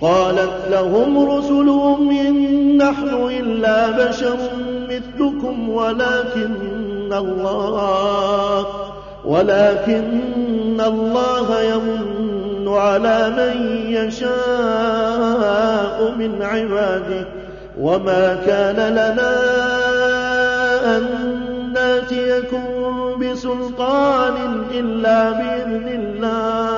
قالت لهم رسلهم إن نحن إلا بشر مثلكم ولكن الله ولكن الله يمن على من يشاء من عباده. وما كان لنا أن ناتيكم بسلطان إلا بإذن الله.